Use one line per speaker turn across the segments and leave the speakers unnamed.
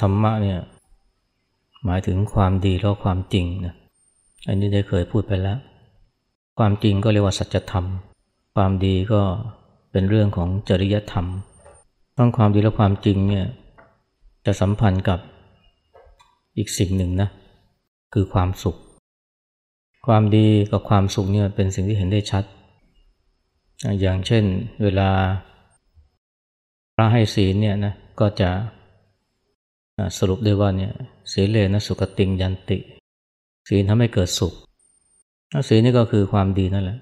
ธรรมะเนี่ยหมายถึงความดีแล้วความจริงนะอันนี้ได้เคยพูดไปแล้ว ความจริงก็เรียกว่าสัจธรรม ความดีก็เป็นเรื่องของจริยธรรมต้องความดีและความจริงเนี่ยจะสัมพันธ์กับอีกสิ่งหนึ่งนะคือความสุข ความดีกับความสุขเนี่ยเป็นสิ่งที่เห็นได้ชัด อย่างเช่นเวลาพระให้ศีลเนี่ยนะก็จะ สรุปได้ว่าเนี่ยศีเลนะสุขติงยันติศีลทำให้เกิดสุขศีลนี่ก็คือความดีนั่นแหละ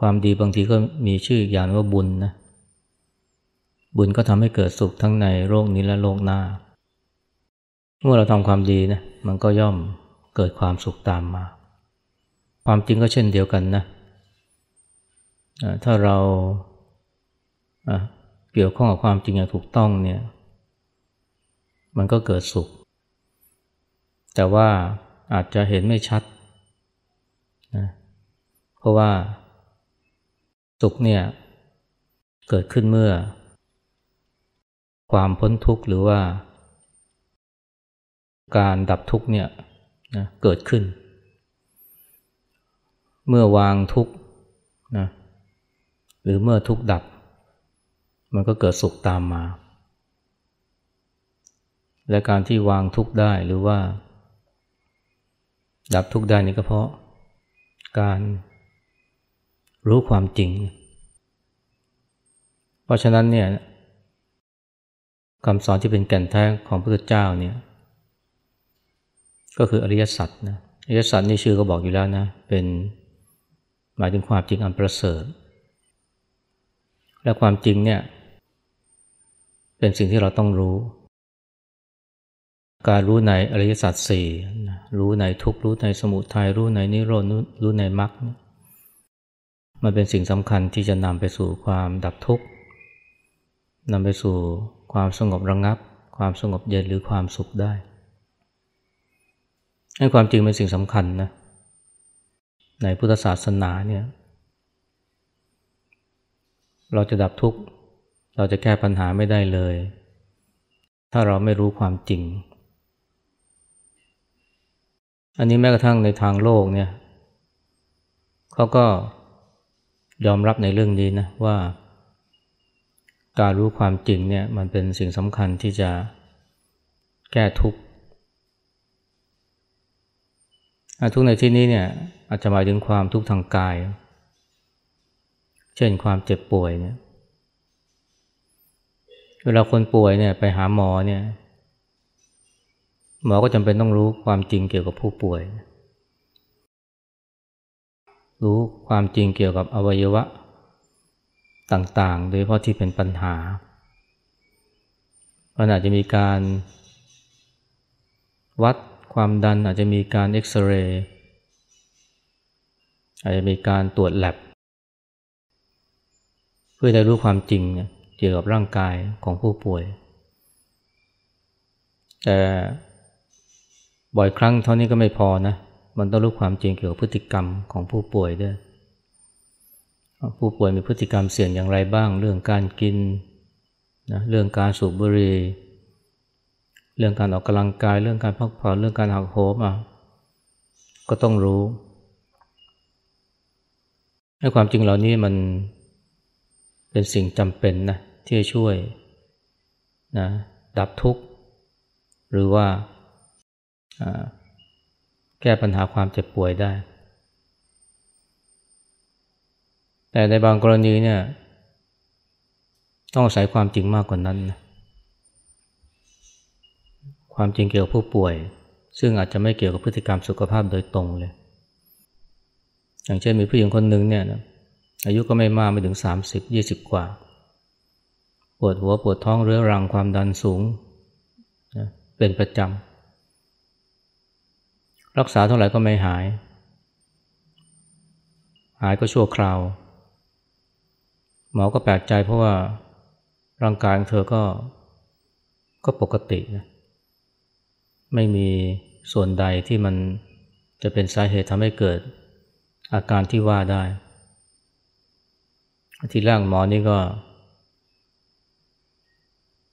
ความดีบางทีก็มีชื่ออย่างว่าบุญนะบุญก็ทำให้เกิดสุขทั้งในโลกนี้และโลกหน้า เมื่อเราทำความดีนะมันก็ย่อมเกิดความสุขตามมา ความจริงก็เช่นเดียวกันนะถ้าเราเกี่ยวข้องกับความจริงอย่างถูกต้องเนี่ย มันก็เกิดสุข แต่ว่าอาจจะเห็นไม่ชัดนะเพราะว่าสุขเนี่ยเกิดขึ้นเมื่อ ความพ้นทุกข์หรือว่า การดับทุกข์เนี่ยนะเกิดขึ้น เมื่อวางทุกข์นะหรือเมื่อทุกข์ดับ มันก็เกิดสุขตามมา และการที่วางทุกข์ได้หรือว่า ดับทุกข์ได้นี่ก็เพราะ การรู้ความจริง เพราะฉะนั้นเนี่ยคำสอนที่เป็นแก่นแท้ของพระพุทธเจ้าเนี่ยก็คืออริยสัจนะอริยสัจนี่ชื่อก็บอกอยู่แล้วนะ เป็นหมายถึงความจริงอันประเสริฐ และความจริงเนี่ยเป็นสิ่งที่เราต้องรู้ การรู้ในอริยสัจสี่รู้ในทุกรู้ในสมุทัยรู้ในนิโรธรู้ในมรรคมันเป็นสิ่งสำคัญที่จะนำไปสู่ความดับทุกข์นำไปสู่ความสงบระงับ ความสงบเย็นหรือความสุขได้ให้ความจริงเป็นสิ่งสำคัญนะในพุทธศาสนาเนี่ยเราจะดับทุกข์ เราจะแก้ปัญหาไม่ได้เลย ถ้าเราไม่รู้ความจริง อันนี้แม้กระทั่งในทางโลกเนี่ยเขาก็ยอมรับในเรื่องนี้นะว่า การรู้ความจริงเนี่ยมันเป็นสิ่งสำคัญที่จะแก้ทุกข์ทุกข์ในที่นี้เนี่ยอาจจะหมายถึงความทุกข์ทางกาย เช่นความเจ็บป่วยเนี่ยเวลาคนป่วยเนี่ยไปหาหมอเนี่ย หมอก็จำเป็นต้องรู้ความจริงเกี่ยวกับผู้ป่วย รู้ความจริงเกี่ยวกับอวัยวะต่างๆ โดยเฉพาะที่เป็นปัญหามันอาจจะมีการวัดความดันอาจจะมีการเอ็กซเรย์อาจจะมีการตรวจแลบเพื่อจะรู้ความจริงเกี่ยวกับร่างกายของผู้ป่วย แต่ บ่อยครั้งเท่านี้ก็ไม่พอนะ มันต้องรู้ความจริงเกี่ยวกับพฤติกรรมของผู้ป่วยด้วย ผู้ป่วยมีพฤติกรรมเสี่ยงอย่างไรบ้าง เรื่องการกินนะเรื่องการสูบบุหรี่ เรื่องการออกกำลังกาย เรื่องการพักผ่อน เรื่องการหักโหมอะ ก็ต้องรู้ให้ความจริงเหล่านี้มันเป็นสิ่งจำเป็นนะที่จะช่วยนะดับทุกข์ หรือว่า แก้ปัญหาความเจ็บป่วยได้ แต่ในบางกรณีเนี่ย ต้องอาศัยความจริงมากกว่านั้นนะความจริงเกี่ยวกับผู้ป่วย ซึ่งอาจจะไม่เกี่ยวกับพฤติกรรมสุขภาพโดยตรงเลย อย่างเช่นมีผู้หญิงคนหนึ่งเนี่ยนะอายุก็ไม่มากไม่ถึง 30-20 กว่า ปวดหัวปวดท้องเรื้อรังความดันสูงนะเป็นประจำ รักษาเท่าไหร่ก็ไม่หาย หายก็ชั่วคราว หมอก็แปลกใจเพราะว่าร่างกายของเธอก็ก็ปกตินะไม่มีส่วนใดที่มันจะเป็นสาเหตุทำให้เกิดอาการที่ว่าได้ ทีแรกหมอนี่ก็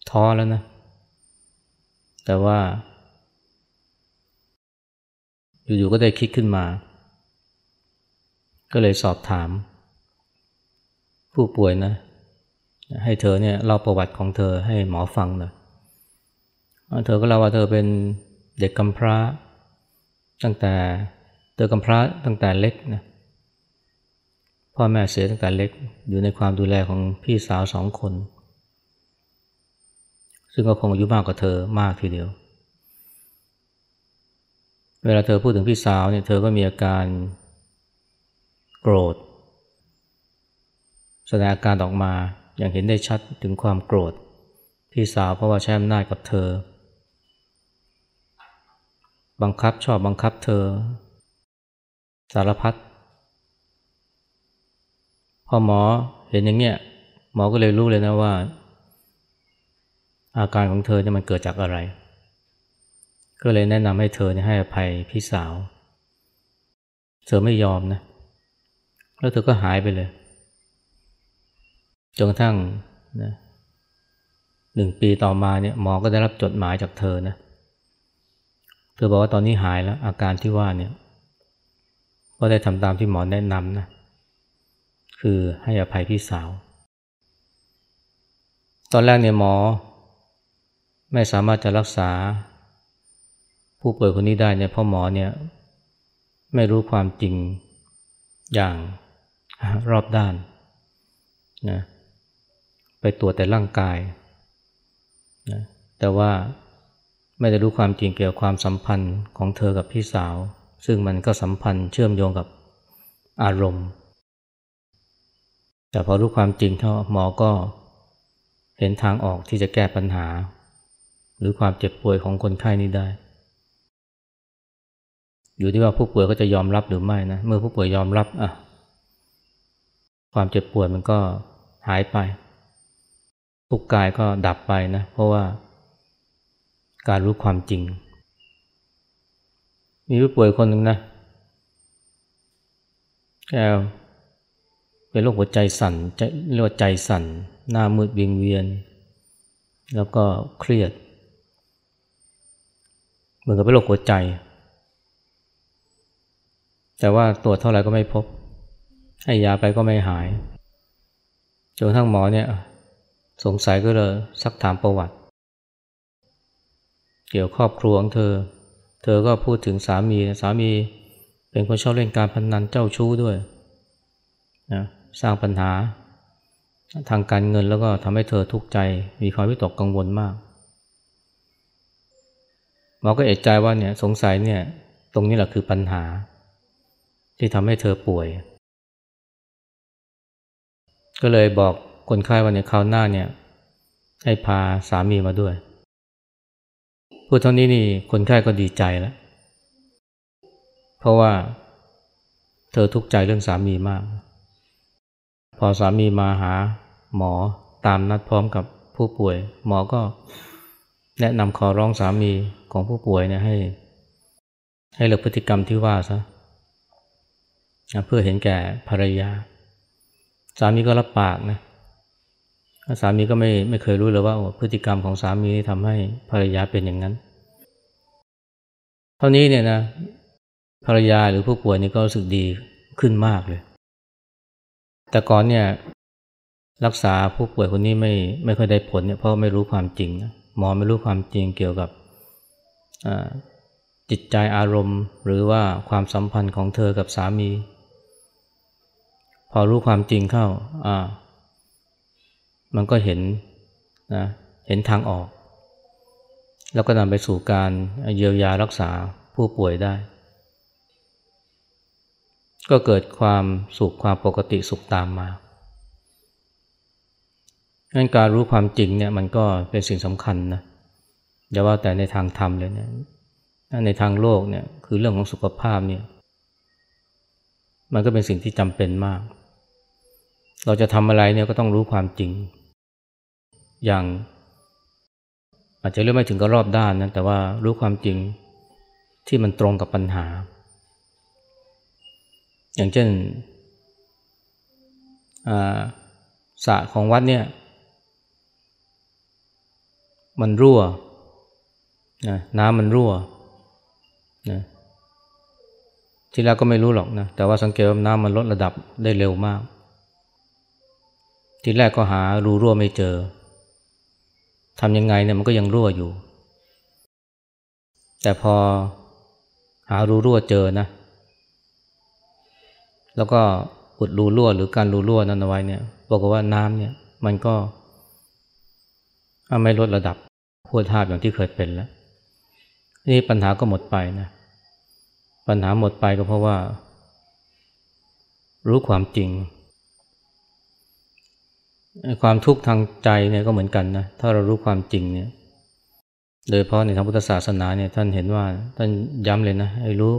ท้อแล้วนะ แต่ว่า อยู่ๆก็ได้คิดขึ้นมา ก็เลยสอบถาม ผู้ป่วยนะ ให้เธอเนี่ยเล่าประวัติของเธอให้หมอฟังหน่อยเธอก็เล่าว่าเธอเป็นเด็กกำพร้า ตั้งแต่เธอกำพร้าตั้งแต่เล็กนะพ่อแม่เสียตั้งแต่เล็กอยู่ในความดูแลของพี่สาวสองคน ซึ่งก็คงอายุมากกว่าเธอมากทีเดียว เวลาเธอพูดถึงพี่สาวเนี่ยเธอก็มีอาการโกรธ แสดงอาการออกมาอย่างเห็นได้ชัดถึงความโกรธ พี่สาวเพราะว่าใช้อำนาจกับเธอ บังคับชอบบังคับเธอ สารพัดพอหมอเห็นอย่างเงี้ยหมอก็เลยรู้เลยนะว่า อาการของเธอเนี่ยมันเกิดจากอะไร ก็เลยแนะนำให้เธอเนี่ยให้อภัยพี่สาว เธอไม่ยอมนะ แล้วเธอก็หายไปเลย จนกระทั่งนะหนึ่งปีต่อมาเนี่ยหมอก็ได้รับจดหมายจากเธอนะ เธอบอกว่าตอนนี้หายแล้ว อาการที่ว่าเนี่ย ก็ได้ทำตามที่หมอแนะนำนะ คือให้อภัยพี่สาว ตอนแรกเนี่ยหมอ ไม่สามารถจะรักษา ผู้ป่วยคนนี้ได้เนี่ยพราะหมอเนี่ยไม่รู้ความจริงอย่างรอบด้านนะไปตรวจแต่ร่างกายนะแต่ว่าไม่ได้รู้ความจริงเกี่ยวกับความสัมพันธ์ของเธอกับพี่สาว ซึ่งมันก็สัมพันธ์เชื่อมโยงกับอารมณ์ แต่พอรู้ความจริงเท่าหมอก็เห็นทางออกที่จะแก้ปัญหา หรือความเจ็บป่วยของคนไข้นี้ได้ อยู่ที่ว่าผู้ป่วยก็จะยอมรับหรือไม่นะ เมื่อผู้ป่วยยอมรับอะความเจ็บปวยมันก็หายไป ทุกกายก็ดับไปนะ เพราะว่าการรู้ความจริง มีผู้ป่วยคนหนึ่งนะแกเป็นโรคหัวใจสั่นเรียกว่าใจสั่น หน้ามืดวิงเวียน แล้วก็เครียด เหมือนกับเป็นโรคหัวใจ แต่ว่าตรวจเท่าไหร่ก็ไม่พบ ให้ยาไปก็ไม่หาย จนทั้งหมอเนี่ยสงสัยก็เลยซักถามประวัติ เกี่ยวครอบครัวของเธอ เธอก็พูดถึงสามีสามีเป็นคนชอบเล่นการพนนันเจ้าชู้ด้วยนะสร้างปัญหาทางการเงินแล้วก็ทำให้เธอทุกข์ใจ มีความวิตกกังวลมากหมอก็เอกใจว่าเนี่ยสงสัยเนี่ยตรงนี้แหละคือปัญหา ที่ทำให้เธอป่วย ก็เลยบอกคนไข้ว่าเนี่ยคราวหน้าเนี่ยให้พาสามีมาด้วยพูดเท่านี้นี่คนไข้ก็ดีใจแล้ว เพราะว่า เธอทุกข์ใจเรื่องสามีมาก พอสามีมาหาหมอตามนัดพร้อมกับผู้ป่วย หมอก็แนะนำขอร้องสามีของผู้ป่วยเนี่ยให้ ให้เลิกพฤติกรรมที่ว่าซะ เพื่อเห็นแก่ภรรยา สามีก็รับปากนะสามีก็ไม่ไม่เคยรู้เลยว่าพฤติกรรมของสามีทำให้ภรรยาเป็นอย่างนั้น เท่านี้เนี่ยนะภรรยาหรือผู้ป่วยนี่ก็รู้สึกดีขึ้นมากเลย แต่ก่อนเนี่ยรักษาผู้ป่วยคนนี้ไม่ไม่ค่อยได้ผลเนี่ยเพราะไม่รู้ความจริงหมอไม่รู้ความจริงเกี่ยวกับจิตใจอารมณ์ หรือว่าความสัมพันธ์ของเธอกับสามี พอรู้ความจริงเข้า อ่า มันก็เห็นนะ เห็นทางออก แล้วก็นำไปสู่การเยียวยารักษาผู้ป่วยได้ ก็เกิดความสุขความปกติสุขตามมางั้นการรู้ความจริงเนี่ยมันก็เป็นสิ่งสำคัญนะอย่าว่าแต่ในทางธรรมเลยเนี่ยในทางโลกเนี่ยคือเรื่องของสุขภาพเนี่ยมันก็เป็นสิ่งที่จำเป็นมาก เราจะทำอะไรเนี่ยก็ต้องรู้ความจริง อย่าง อาจจะเรียกไม่ถึงกับรอบด้านนะแต่ว่ารู้ความจริงที่มันตรงกับปัญหา อย่างเช่นสระของวัดเนี่ย มันรั่วนะน้ำมันรั่วนะที่แรกก็ไม่รู้หรอกนะแต่ว่าสังเกตว่าน้ำมันลดระดับได้เร็วมาก ทีแรกก็หารูรั่วไม่เจอทำยังไงเนี่ยมันก็ยังรั่วอยู่ แต่พอหารูรั่วเจอนะ แล้วก็อุดรูรั่วหรือการรูรั่วนั้นเอาไว้เนี่ยบอกว่าน้ำเนี่ยมันก็ไม่ลดระดับหัวธาตุอย่างที่เคยเป็นแล้ว นี่ปัญหาก็หมดไปนะปัญหาหมดไปก็เพราะว่า รู้ความจริง ความทุกข์ทางใจเนี่ยก็เหมือนกันนะถ้าเรารู้ความจริงเนี่ย โดยเพราะในทางพุทธศาสนาเนี่ยท่านเห็นว่าท่านย้ำเลยนะให้รู้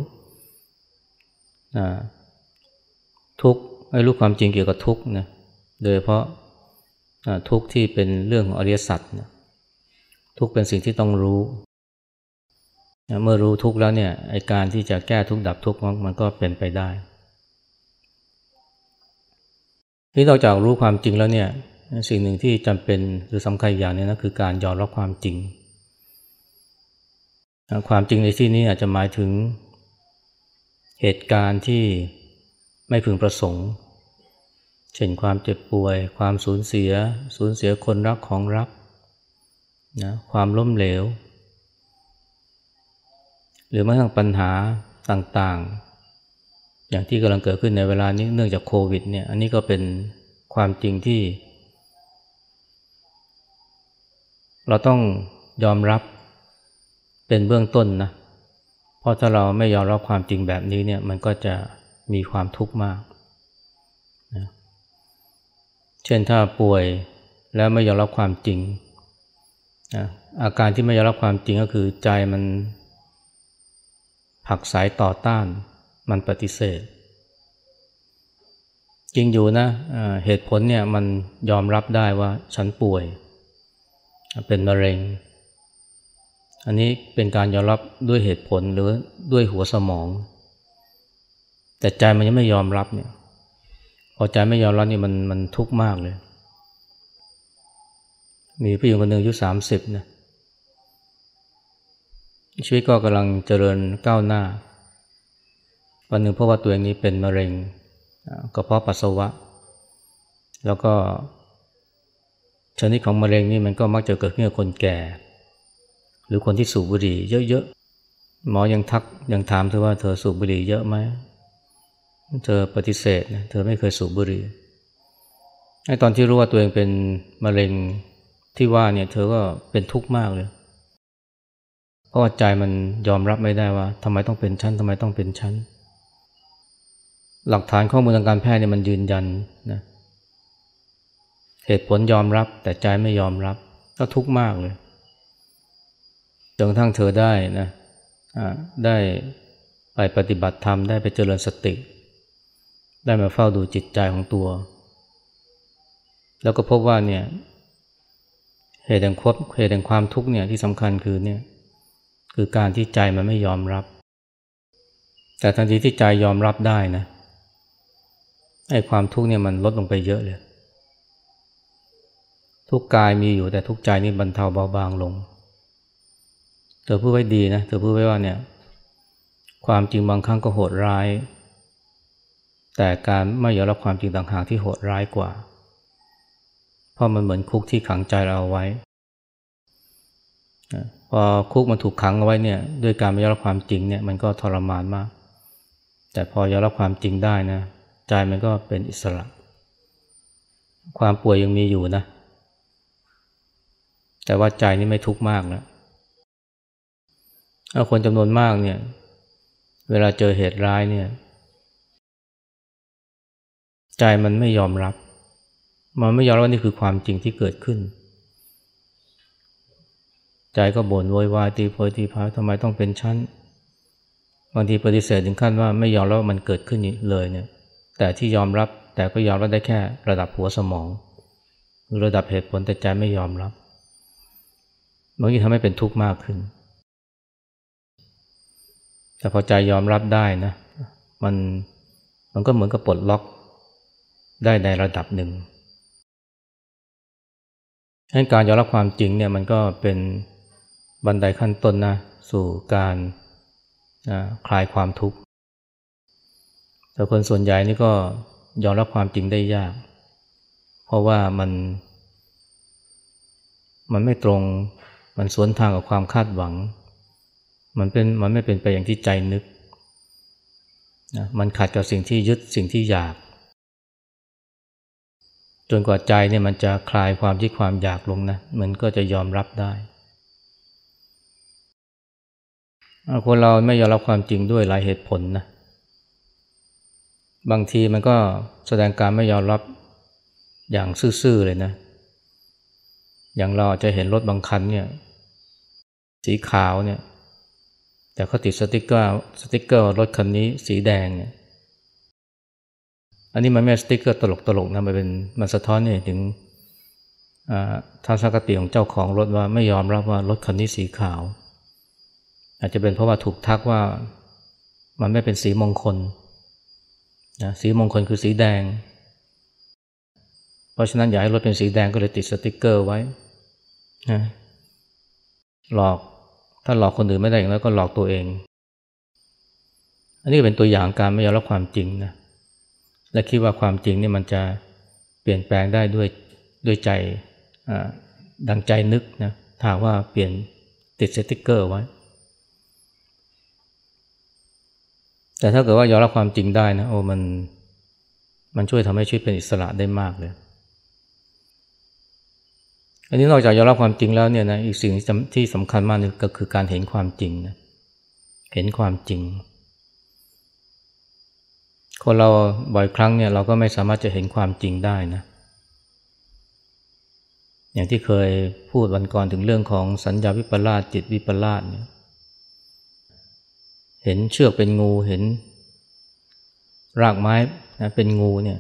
ทุกให้รู้ความจริงเกี่ยวกับทุกนะโดยเพราะทุกที่เป็นเรื่องของอริยสัจนะทุกเป็นสิ่งที่ต้องรู้เมื่อรู้ทุกแล้วเนี่ยไอการที่จะแก้ทุกดับทุกมันก็เป็นไปได้ ที่นอกจากรู้ความจริงแล้วเนี่ยสิ่งหนึ่งที่จำเป็นหรือสำคัญอย่างนี้นะคือการยอมรับความจริง ความจริงในที่นี้อาจจะหมายถึงเหตุการณ์ที่ไม่พึงประสงค์ เช่นความเจ็บป่วย ความสูญเสีย สูญเสียคนรักของรักนะความล้มเหลว หรือแม้กระทั่งปัญหาต่างๆ อย่างที่กำลังเกิดขึ้นในเวลานี้เนื่องจากโควิดเนี่ยอันนี้ก็เป็นความจริงที่ เราต้องยอมรับเป็นเบื้องต้นนะเพราะถ้าเราไม่ยอมรับความจริงแบบนี้เนี่ยมันก็จะมีความทุกข์มากนะเช่นถ้าป่วยแล้วไม่ยอมรับความจริงอาการที่ไม่ยอมรับความจริงก็คือใจมันผักสายต่อต้าน มันปฏิเสธ จริงอยู่นะเหตุผลเนี่ยมันยอมรับได้ว่าฉันป่วย เป็นมะเร็ง อันนี้เป็นการยอมรับด้วยเหตุผลหรือด้วยหัวสมอง แต่ใจมันยังไม่ยอมรับเนี่ยพอใจไม่ยอมรับนี่มันมันทุกข์มากเลย มีผู้หญิงคนหนึ่งอายุสามสิบนะชีวิตก็กำลังเจริญก้าวหน้า วันหนึ่งเพราะว่าตัวเองนี้เป็นมะเร็งกระเพาะปัสสาวะ แล้วก็ชนิดของมะเร็งนี่มันก็มักจะเกิดขึ้นกับคนแก่ หรือคนที่สูบบุหรี่เยอะๆหมอยังทักยังถามเธอว่าเธอสูบบุหรี่เยอะไหมเธอปฏิเสธนะเธอไม่เคยสูบบุหรี่ไอ้ตอนที่รู้ว่าตัวเองเป็นมะเร็งที่ว่าเนี่ยเธอก็เป็นทุกข์มากเลย เพราะว่าใจมันยอมรับไม่ได้ว่าทำไมต้องเป็นชั้นทำไมต้องเป็นชั้น หลักฐานข้อมูลทางการแพทย์เนี่ยมันยืนยันนะเหตุผลยอมรับ แต่ใจไม่ยอมรับ ก็ทุกข์มากเลยจนทั่งเธอได้นะได้ไปปฏิบัติธรรมได้ไปเจริญสติ ได้มาเฝ้าดูจิตใจของตัว แล้วก็พบว่าเนี่ยเหตุแห่งควบเหตุแห่งความทุกข์เนี่ยที่สำคัญคือเนี่ยคือการที่ใจมันไม่ยอมรับ แต่ทันทีที่ใจยอมรับได้นะ ไอ้ความทุกข์เนี่ยมันลดลงไปเยอะเลย ทุกกายมีอยู่แต่ทุกใจนี่บรรเทาเบาบางลง เธอพูดไว้ดีนะ เธอพูดไว้ว่าเนี่ย ความจริงบางครั้งก็โหดร้าย แต่การไม่ยอมรับความจริงต่างหากที่โหดร้ายกว่า เพราะมันเหมือนคุกที่ขังใจเราเอาไว้ พอคุกมันถูกขังเอาไว้เนี่ย ด้วยการไม่ยอมรับความจริงเนี่ยมันก็ทรมานมาก แต่พอยอมรับความจริงได้นะ ใจมันก็เป็นอิสระ ความป่วยยังมีอยู่นะ แต่ว่าใจนี่ไม่ทุกข์มากแล้วคนจำนวนมากเนี่ย เวลาเจอเหตุร้ายเนี่ย ใจมันไม่ยอมรับ มันไม่ยอมรับว่านี่คือความจริงที่เกิดขึ้น ใจก็บ่นโวยวายตีโพยตีพายทำไมต้องเป็นชั้นบางทีปฏิเสธถึงขั้นว่าไม่ยอมรับว่ามันเกิดขึ้นเลยเนี่ย แต่ที่ยอมรับแต่ก็ยอมรับได้แค่ระดับหัวสมองหรือระดับเหตุผลแต่ใจไม่ยอมรับบางทีทำให้เป็นทุกข์มากขึ้น แต่พอใจยอมรับได้นะ มันมันก็เหมือนกับปลดล็อกได้ในระดับหนึ่งให้การยอมรับความจริงเนี่ยมันก็เป็นบันไดขั้นต้นนะสู่การนะคลายความทุกข์ แต่คนส่วนใหญ่นี่ก็ยอมรับความจริงได้ยาก เพราะว่ามัน มันไม่ตรง มันสวนทางกับความคาดหวัง มันเป็น มันไม่เป็นไปอย่างที่ใจนึกนะมันขัดกับสิ่งที่ยึดสิ่งที่อยาก จนกว่าใจเนี่ยมันจะคลายความที่ความอยากลงนะ มันก็จะยอมรับได้คนเราไม่ยอมรับความจริงด้วยหลายเหตุผลนะ บางทีมันก็แสดงการไม่ยอมรับอย่างซื่อๆเลยนะ อย่างเราจะเห็นรถบางคันเนี่ย สีขาวเนี่ย แต่เขาติดสติกเกอร์สติกเกอร์รถคันนี้สีแดงเนี่ย อันนี้มันไม่สติกเกอร์ตลกตลกนะมันเป็นมันสะท้อนเนี่ยถึงทัศนคติของเจ้าของรถว่าไม่ยอมรับว่ารถคันนี้สีขาว อาจจะเป็นเพราะว่าถูกทักว่ามันไม่เป็นสีมงคล นะสีมงคลคือสีแดง เพราะฉะนั้นอยากให้รถเป็นสีแดงก็เลยติดสติกเกอร์ไว้นะหลอกถ้าหลอกคนอื่นไม่ได้อย่างนั้นก็หลอกตัวเอง อันนี้เป็นตัวอย่างการไม่ยอมรับความจริงนะและคิดว่าความจริงนี่มันจะเปลี่ยนแปลงได้ด้วยด้วยใจดังใจนึกนะถ้าว่าเปลี่ยนติดสติกเกอร์ไว้ แต่ถ้าเกิดว่ายอมรับความจริงได้นะโอ้มันมันช่วยทำให้ชีวิตเป็นอิสระได้มากเลย อันนี้นอกจากยอมรับความจริงแล้วเนี่ยนะอีกสิ่งที่สำคัญมากนึงก็คือการเห็นความจริงนะเห็นความจริง คนเราบ่อยครั้งเนี่ยเราก็ไม่สามารถจะเห็นความจริงได้นะ อย่างที่เคยพูดวันก่อนถึงเรื่องของสัญญาวิปลาสจิตวิปลาสเนี่ย เห็นเชือกเป็นงูเห็น รากไม้นะเป็นงูเนี่ย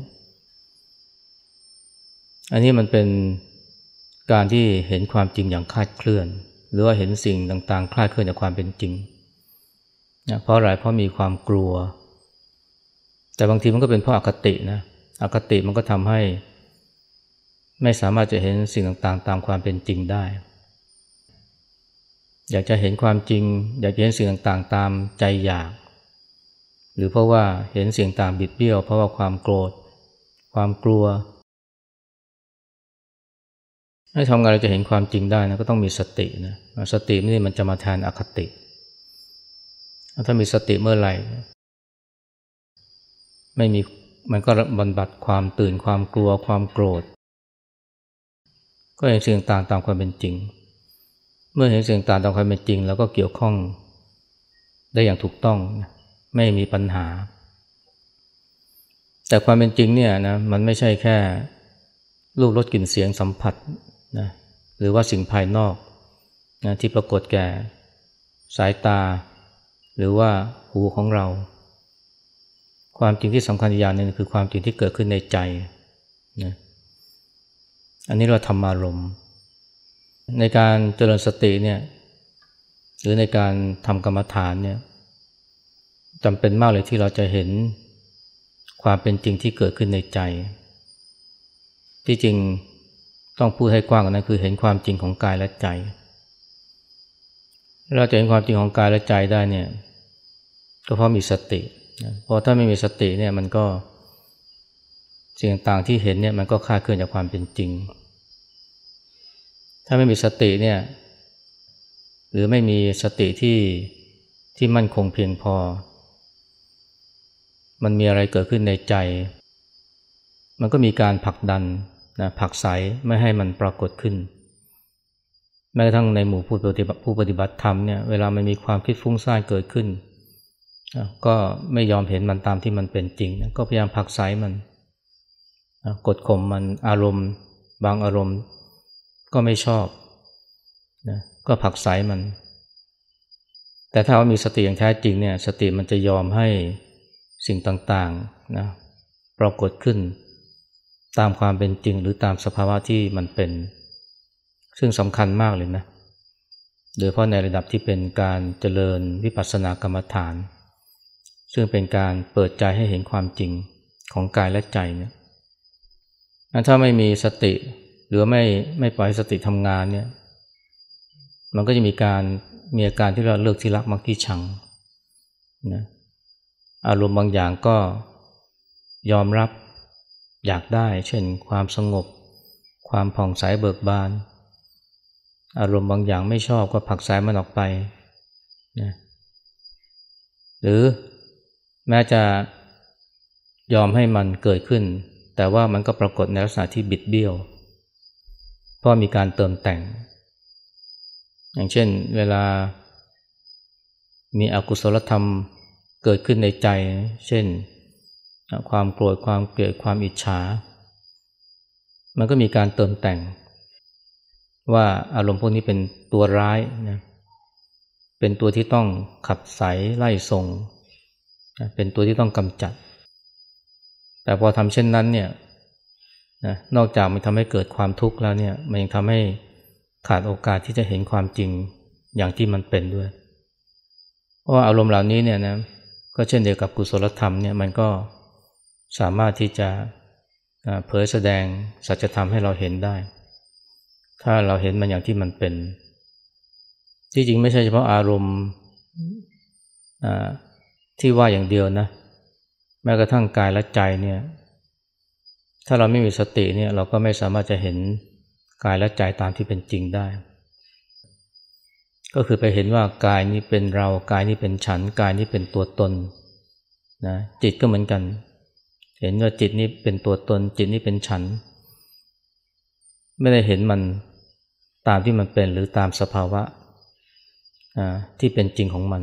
อันนี้มันเป็นการที่เห็นความจริงอย่างคลาดเคลื่อน หรือว่าเห็นสิ่งต่างๆคลาดเคลื่อนจากความเป็นจริงนะเพราะอะไรเพราะมีความกลัว แต่บางทีมันก็เป็นเพราะอาคตินะอาคติมันก็ทำให้ ไม่สามารถจะเห็นสิ่งต่างๆ ตามความเป็นจริงได้ อยากจะเห็นความจริง อยากจะเห็นสิ่งต่างๆ ตามใจอยาก หรือเพราะว่าเห็นสิ่งต่างบิดเบี้ยว เพราะว่าความโกรธ ความกลัวให้ทำงานเราจะเห็นความจริงได้นะก็ต้องมีสตินะสตินี่มันจะมาแทนอคติ ถ้ามีสติเมื่อไหร่ ไม่มีมันก็บรรบัดความตื่นความกลัวความโกรธ ก็เห็นสิ่งต่างตามความเป็นจริง เมื่อเห็นสิ่งต่างตามความเป็นจริง แล้วก็เกี่ยวข้องได้อย่างถูกต้อง ไม่มีปัญหา แต่ความเป็นจริงเนี่ยนะมันไม่ใช่แค่รูปรสกลิ่นเสียงสัมผัสนะหรือว่าสิ่งภายนอกนะที่ปรากฏแก่สายตา หรือว่าหูของเรา ความจริงที่สำคัญอย่างหนึ่งคือความจริงที่เกิดขึ้นในใจนะอันนี้เราธรรมารม ในการเจริญสติเนี่ยหรือในการทำกรรมฐานเนี่ยจำเป็นมากเลยที่เราจะเห็นความเป็นจริงที่เกิดขึ้นในใจ ที่จริงต้องพูดให้กว้างกว่านั้นคือเห็นความจริงของกายและใจ เราจะเห็นความจริงของกายและใจได้เนี่ยก็เพราะมีสติเพราะถ้าไม่มีสติเนี่ยมันก็สิ่งต่างที่เห็นเนี่ยมันก็คลาดเคลื่อนจากความเป็นจริง ถ้าไม่มีสติเนี่ยหรือไม่มีสติที่ที่มั่นคงเพียงพอ มันมีอะไรเกิดขึ้นในใจ มันก็มีการผลักดันนะผลักใสไม่ให้มันปรากฏขึ้น แม้กระทั่งในหมู่ผู้ปฏิบัติผู้ปฏิบัติธรรมเนี่ยเวลามันมีความคิดฟุ้งซ่านเกิดขึ้น ก็ไม่ยอมเห็นมันตามที่มันเป็นจริงก็พยายามผลักไสมันกดข่มมันอารมณ์ บางอารมณ์ ก็ไม่ชอบนะก็ผักไสมัน แต่ถ้าว่ามีสติอย่างแท้จริงเนี่ยสติมันจะยอมให้สิ่งต่างๆนะปรากฏขึ้น ตามความเป็นจริงหรือตามสภาวะที่มันเป็น ซึ่งสำคัญมากเลยนะโดยเพราะในระดับที่เป็นการเจริญวิปัสสนากรรมฐาน ซึ่งเป็นการเปิดใจให้เห็นความจริงของกายและใจเนี่ยถ้าไม่มีสติ หรือไม่ไม่ปล่อยสติทำงานเนี่ย มันก็จะมีการมีอาการที่เราเลิกที่รักมักที่ชังนะอารมณ์บางอย่างก็ยอมรับอยากได้ เช่นความสงบ ความผ่องใสเบิกบาน อารมณ์บางอย่างไม่ชอบก็ผักสายมันออกไปนะหรือแม้จะยอมให้มันเกิดขึ้น แต่ว่ามันก็ปรากฏในลักษณะที่บิดเบี้ยว เพราะมีการเติมแต่ง อย่างเช่นเวลามีอกุศลธรรมเกิดขึ้นในใจ เช่น ความโกรธความเกลียดความอิจฉา มันก็มีการเติมแต่ง ว่าอารมณ์พวกนี้เป็นตัวร้ายนะเป็นตัวที่ต้องขับไสไล่ส่ง เป็นตัวที่ต้องกำจัด แต่พอทำเช่นนั้นเนี่ย นะนอกจากมันทำให้เกิดความทุกข์แล้วเนี่ย มันยังทำให้ขาดโอกาสที่จะเห็นความจริงอย่างที่มันเป็นด้วย เพราะว่าอารมณ์เหล่านี้เนี่ยนะก็เช่นเดียวกับกุศลธรรมเนี่ยมันก็สามารถที่จะเผยแสดงสัจธรรมให้เราเห็นได้ ถ้าเราเห็นมันอย่างที่มันเป็น ที่จริงไม่ใช่เฉพาะอารมณ์ที่ว่าอย่างเดียวนะ แม้กระทั่งกายและใจเนี่ย ถ้าเราไม่มีสติเนี่ยเราก็ไม่สามารถจะเห็นกายและใจตามที่เป็นจริงได้ ก็คือไปเห็นว่ากายนี้เป็นเรา กายนี้เป็นฉัน กายนี้เป็นตัวตนนะจิตก็เหมือนกัน เห็นว่าจิตนี้เป็นตัวตน จิตนี้เป็นฉัน ไม่ได้เห็นมันตามที่มันเป็นหรือตามสภาวะที่เป็นจริงของมัน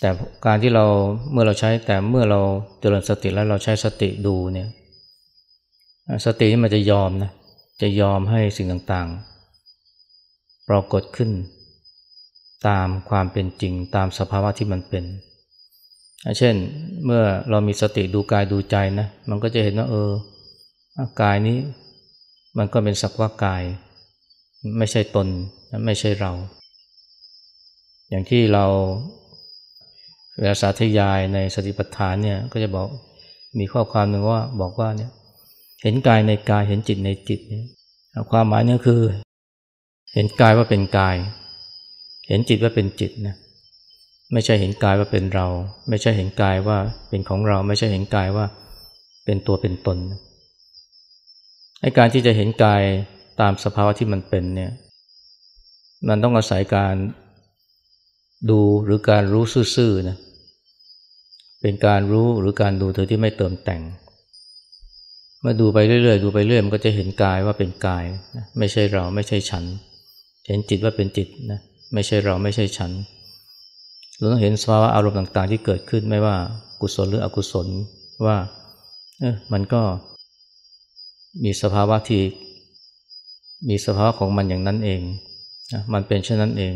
แต่การที่เราเมื่อเราใช้แต่เมื่อเราเจริญสติแล้วเราใช้สติดูเนี่ย สตินี่มันจะยอมนะจะยอมให้สิ่งต่างๆ ปรากฏขึ้น ตามความเป็นจริงตามสภาวะที่มันเป็น เช่นเมื่อเรามีสติดูกายดูใจนะมันก็จะเห็นว่าเออกายนี้มันก็เป็นสักว่ากาย ไม่ใช่ตนไม่ใช่เรา อย่างที่เราเวลาสาธยายในสติปัฏฐานเนี่ยก็จะบอกมีข้อความหนึ่งว่าบอกว่าเนี่ย เห็นกายในกายเห็นจิตในจิตเนี่ยความหมายเนี่ยคือ เห็นกายว่าเป็นกาย เห็นจิตว่าเป็นจิตนะไม่ใช่เห็นกายว่าเป็นเรา ไม่ใช่เห็นกายว่าเป็นของเรา ไม่ใช่เห็นกายว่าเป็นตัวเป็นตนไอ้การที่จะเห็นกายตามสภาวะที่มันเป็นเนี่ยมันต้องอาศัยการดูหรือการรู้ซื่อๆนะเป็นการรู้หรือการดูเธอที่ไม่เติมแต่ง เมื่อดูไปเรื่อยๆดูไปเรื่อยมันก็จะเห็นกายว่าเป็นกายไม่ใช่เราไม่ใช่ฉัน เห็นจิตว่าเป็นจิตนะไม่ใช่เราไม่ใช่ฉันเราต้องเห็นสภาวะอารมณ์ต่างๆ ที่เกิดขึ้นไม่ว่ากุศลหรืออกุศลว่าเออมันก็มีสภาวะที่มีสภาวะของมันอย่างนั้นเองนะมันเป็นเช่นนั้นเอง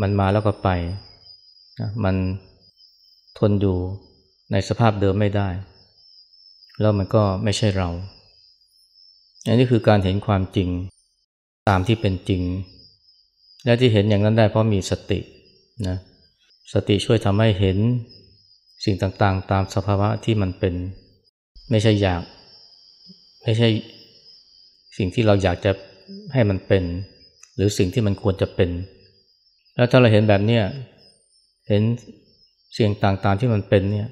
มันมาแล้วก็ไปนะมันทนอยู่ในสภาพเดิมไม่ได้ แล้วมันก็ไม่ใช่เรา อันนี้คือการเห็นความจริงตามที่เป็นจริง และที่เห็นอย่างนั้นได้เพราะมีสตินะสติช่วยทำให้เห็นสิ่งต่างๆ ตามสภาวะที่มันเป็น ไม่ใช่อยาก ไม่ใช่สิ่งที่เราอยากจะให้มันเป็น หรือสิ่งที่มันควรจะเป็น แล้วถ้าเราเห็นแบบนี้เห็นสิ่งต่างๆที่มันเป็นเนี่ย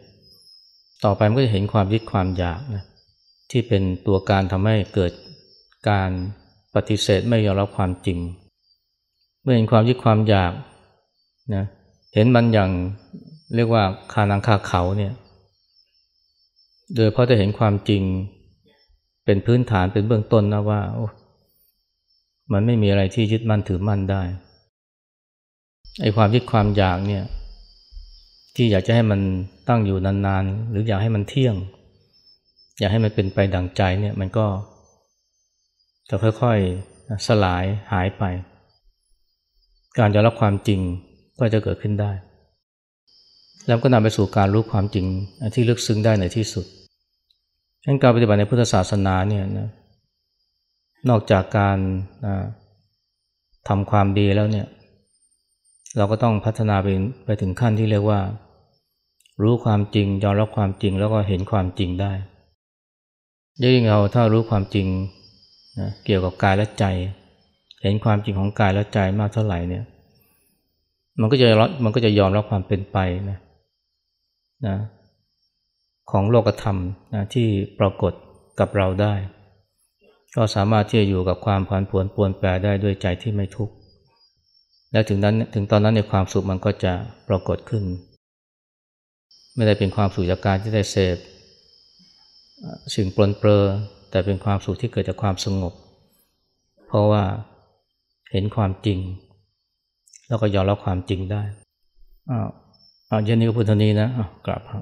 ต่อไปมันก็จะเห็นความยึดความอยากนะที่เป็นตัวการทำให้เกิดการปฏิเสธไม่ยอมรับความจริง เมื่อเห็นความยึดความอยากนะเห็นมันอย่างเรียกว่าคานังคาเขาเนี่ยโดยเพราะจะเห็นความจริงเป็นพื้นฐานเป็นเบื้องต้นนะว่ามันไม่มีอะไรที่ยึดมั่นถือมั่นได้ไอ้ความยึดความอยากเนี่ย ที่อยากจะให้มันตั้งอยู่นานๆ หรืออยากให้มันเที่ยง อยากให้มันเป็นไปดังใจเนี่ยมันก็จะค่อยๆสลายหายไป การยอมรับความจริงก็จะเกิดขึ้นได้ แล้วก็นำไปสู่การรู้ความจริงที่ลึกซึ้งได้ในที่สุดดังนั้นการปฏิบัติในพุทธศาสนาเนี่ยนะนอกจากการทำความดีแล้วเนี่ย เราก็ต้องพัฒนาไปไปถึงขั้นที่เรียกว่า รู้ความจริงยอมรับความจริงแล้วก็เห็นความจริงได้ยิ่งเราถ้ารู้ความจริงนะเกี่ยวกับกายและใจ เห็นความจริงของกายและใจมากเท่าไหร่เนี่ย มันก็จะมันก็จะยอมรับความเป็นไปนะนะของโลกธรรมนะที่ปรากฏกับเราได้ ก็สามารถที่จะอยู่กับความผันผวนปวนแปรได้ด้วยใจที่ไม่ทุกข์ และถึงนั้นถึงตอนนั้นในความสุขมันก็จะปรากฏขึ้น ไม่ได้เป็นความสุขจากการที่ได้เสพสิ่งปลนเปลือแต่เป็นความสุขที่เกิดจากความสงบ เพราะว่าเห็นความจริง แล้วก็ยอมรับความจริงได้อ้าวเอาเย็นนี้ก็พูดเท่านี้นะกลับครับ